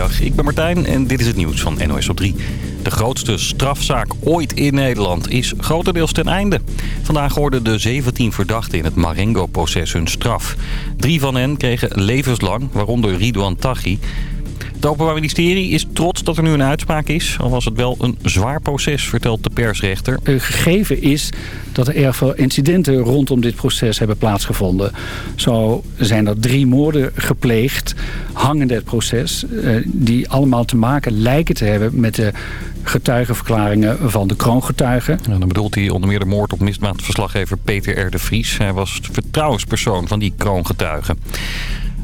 Ik ben Martijn en dit is het nieuws van NOS op 3. De grootste strafzaak ooit in Nederland is grotendeels ten einde. Vandaag hoorden de 17 verdachten in het Marengo-proces hun straf. Drie van hen kregen levenslang, waaronder Ridouan Taghi. Het Openbaar Ministerie is trots dat er nu een uitspraak is. Al was het wel een zwaar proces, vertelt de persrechter. Een gegeven is dat er erg veel incidenten rondom dit proces hebben plaatsgevonden. Zo zijn er drie moorden gepleegd, hangende het proces... Eh, die allemaal te maken lijken te hebben met de getuigenverklaringen van de kroongetuigen. En dan bedoelt hij onder meer de moord op misdaadverslaggever Peter R. de Vries. Hij was vertrouwenspersoon van die kroongetuigen.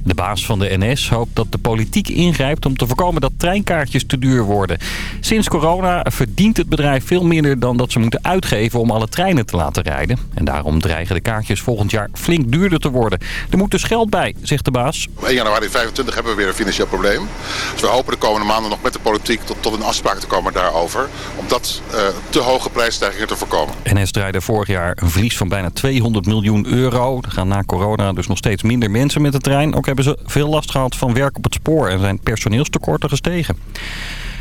De baas van de NS hoopt dat de politiek ingrijpt om te voorkomen dat treinkaartjes te duur worden. Sinds corona verdient het bedrijf veel minder dan dat ze moeten uitgeven om alle treinen te laten rijden. En daarom dreigen de kaartjes volgend jaar flink duurder te worden. Er moet dus geld bij, zegt de baas. Op 1 januari 25 hebben we weer een financieel probleem. Dus we hopen de komende maanden nog met de politiek tot, tot een afspraak te komen daarover. Om dat uh, te hoge prijsstijgingen te voorkomen. NS draaide vorig jaar een verlies van bijna 200 miljoen euro. Er gaan na corona dus nog steeds minder mensen met de trein. Ook hebben ze veel last gehad van werk op het spoor en zijn personeelstekorten gestegen.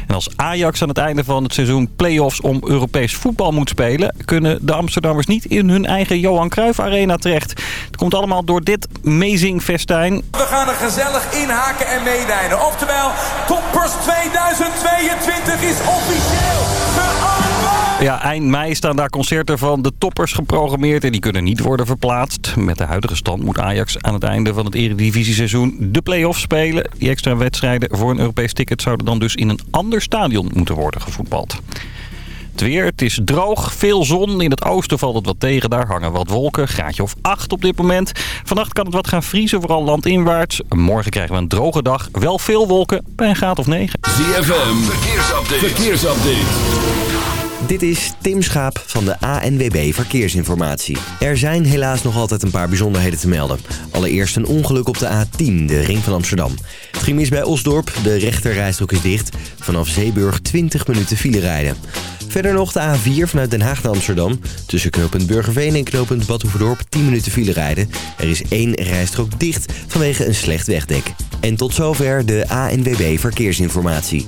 En als Ajax aan het einde van het seizoen play-offs om Europees voetbal moet spelen... kunnen de Amsterdammers niet in hun eigen Johan Cruijff Arena terecht. Het komt allemaal door dit amazing festijn. We gaan er gezellig inhaken en meedijnen. Oftewel, Toppers 2022 is officieel ja, eind mei staan daar concerten van de toppers geprogrammeerd en die kunnen niet worden verplaatst. Met de huidige stand moet Ajax aan het einde van het eredivisie-seizoen de play-offs spelen. Die extra wedstrijden voor een Europees ticket zouden dan dus in een ander stadion moeten worden gevoetbald. Het weer, het is droog, veel zon. In het oosten valt het wat tegen, daar hangen wat wolken. Graadje of 8 op dit moment. Vannacht kan het wat gaan vriezen, vooral landinwaarts. Morgen krijgen we een droge dag, wel veel wolken, bij een graad of 9. ZFM, verkeersupdate. verkeersupdate. Dit is Tim Schaap van de ANWB Verkeersinformatie. Er zijn helaas nog altijd een paar bijzonderheden te melden. Allereerst een ongeluk op de A10, de ring van Amsterdam. Het ging bij Osdorp, de rechterrijstrook is dicht. Vanaf Zeeburg 20 minuten file rijden. Verder nog de A4 vanuit Den Haag naar Amsterdam. Tussen knooppunt Burgerveen en knooppunt Badhoevedorp 10 minuten file rijden. Er is één rijstrook dicht vanwege een slecht wegdek. En tot zover de ANWB Verkeersinformatie.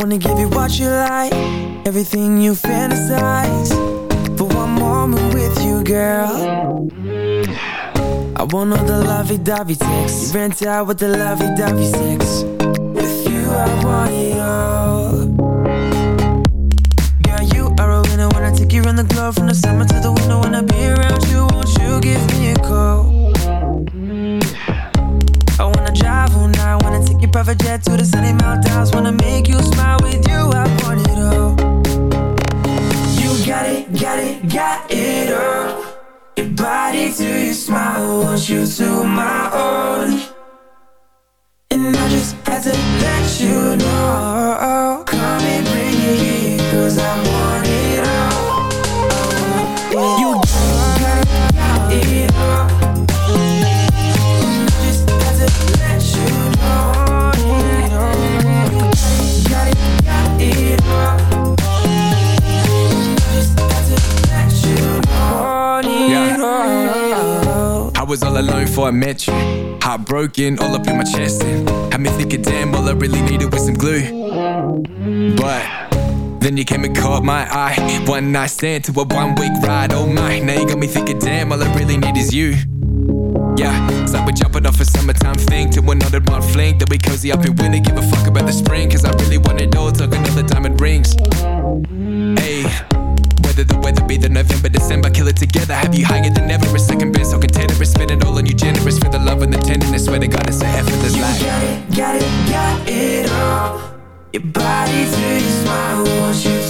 Wanna give you what you like, everything you fantasize. For one moment with you, girl. I want all the lovey-dovey sex. You rent out with the lovey-dovey sex. With you, I want it all. Girl, you are a winner when I take you around the globe from the summer to the winter. I be around you, won't you give me a call? I wanna drive all night, wanna take your private jet to the sunny mountains, wanna you to my met you. Heartbroken, all up in my chest. And had me thinking, damn, all I really needed was some glue. But then you came and caught my eye. One night stand to a one week ride. Oh my, now you got me thinking, damn, all I really need is you. Yeah, like we're jumping off a summertime thing to another month fling. Then we cozy up in winter, give a fuck about the spring. Cause I really want it all, talk another diamond rings. Whether the weather be the November, December, kill it together. Have you higher than ever? A second best, so container, spend it all on you, generous for the love and the tenderness. Swear to God, it's a effortless You life. got it, got it, got it all. Your body to your smile, wants you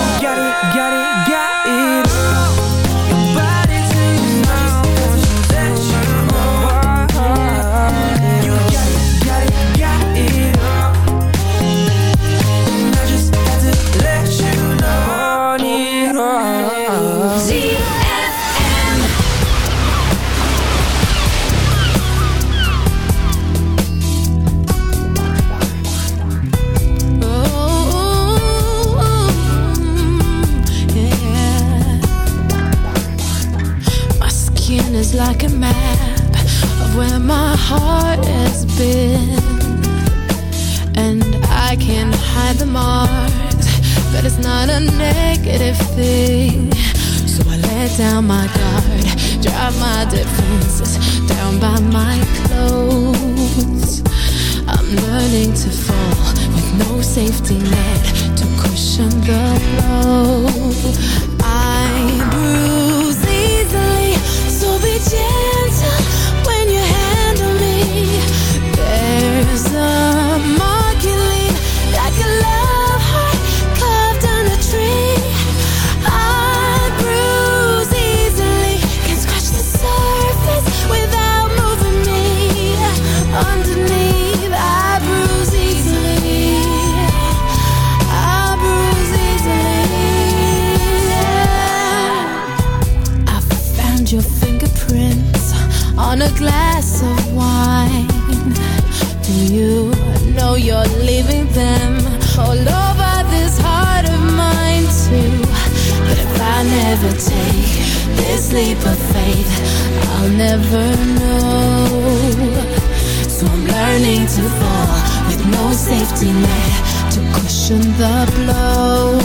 learning to fall with no safety net to cushion the blow.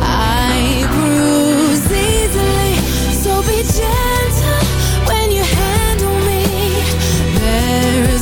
I bruise easily, so be gentle when you handle me. There's a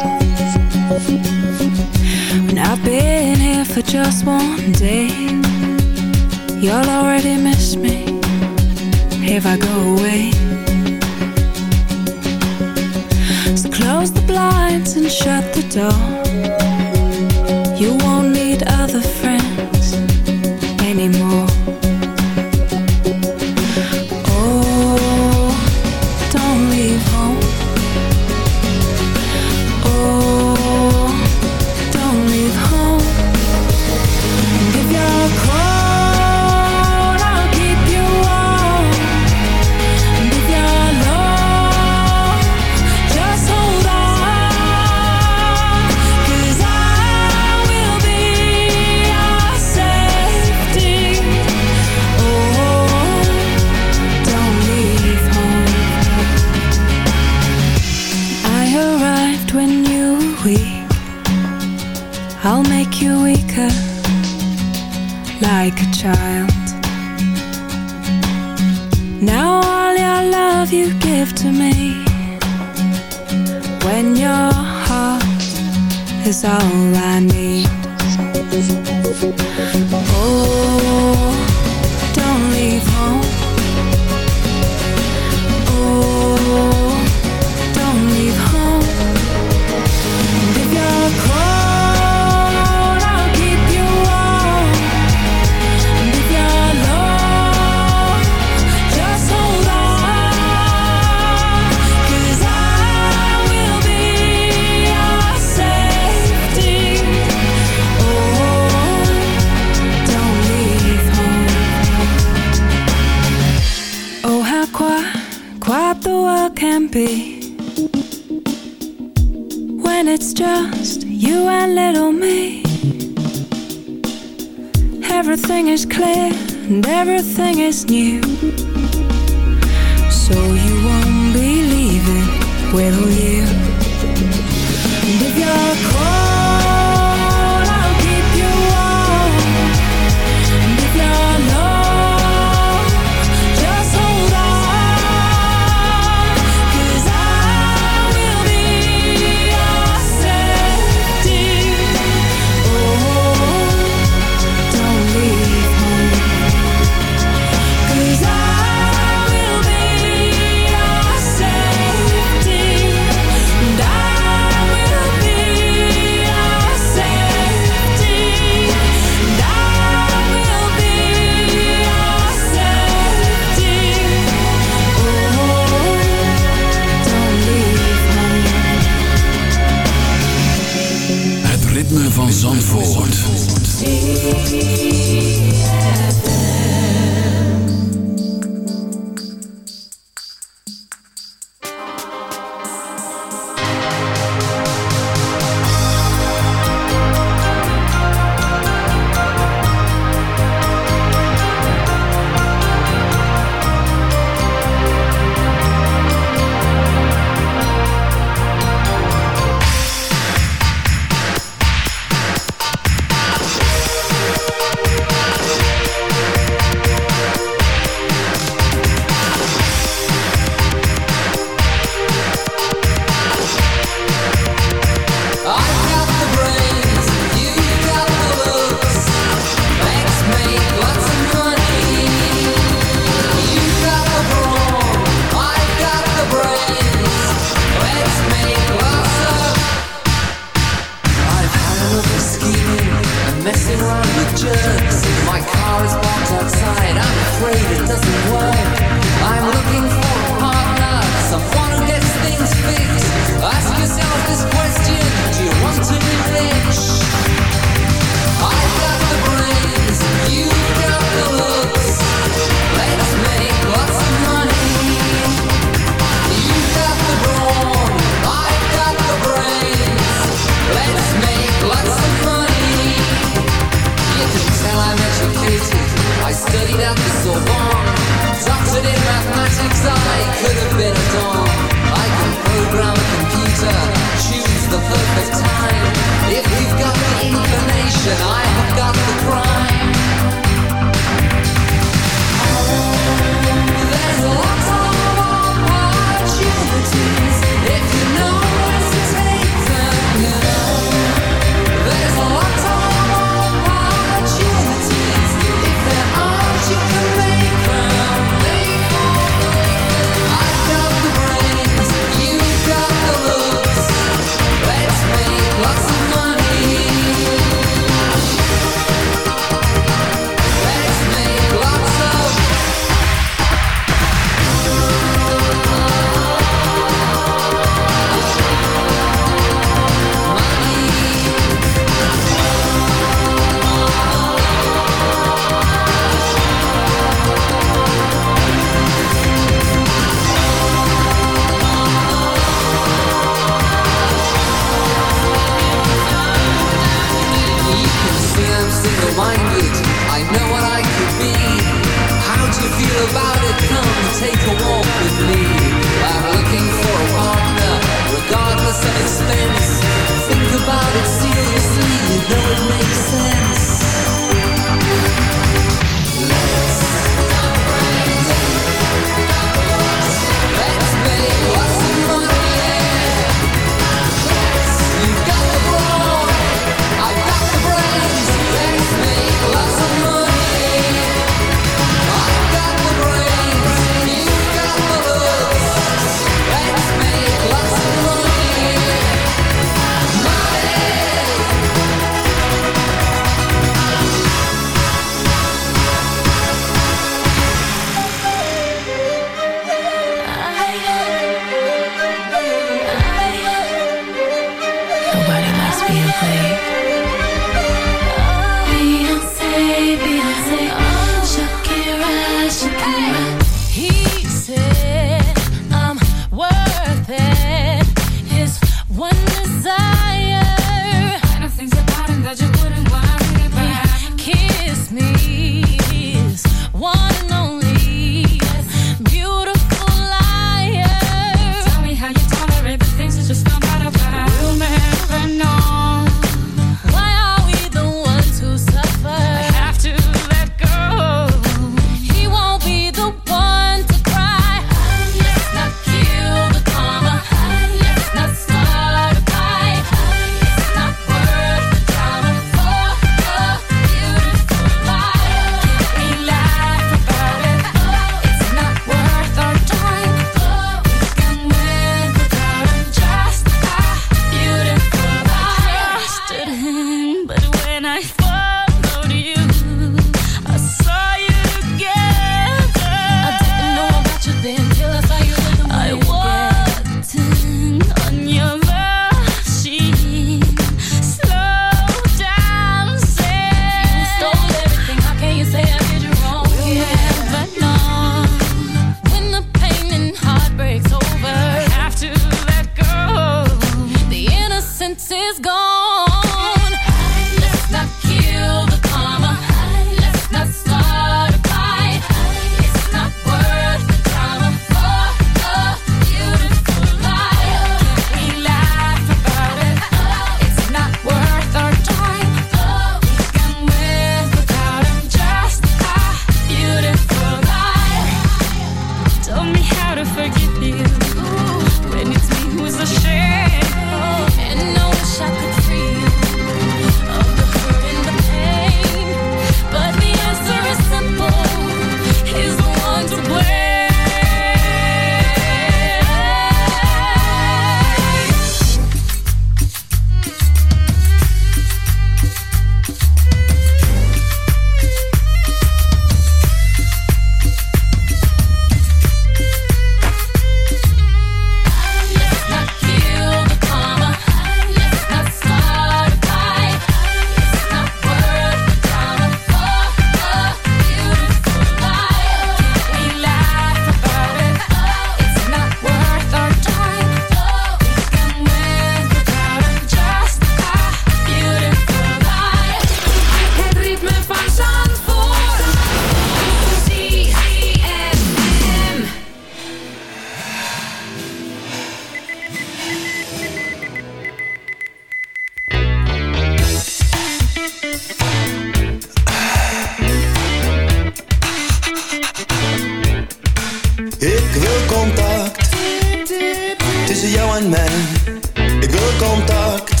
contact,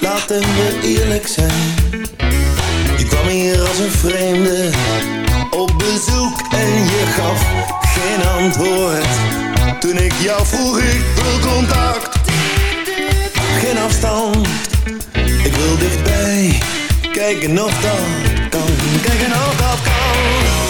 laten we eerlijk zijn. Je kwam hier als een vreemde op bezoek en je gaf geen antwoord. Toen ik jou vroeg, ik wil contact, geen afstand. Ik wil dichtbij, kijken of dat kan, kijken of dat kan.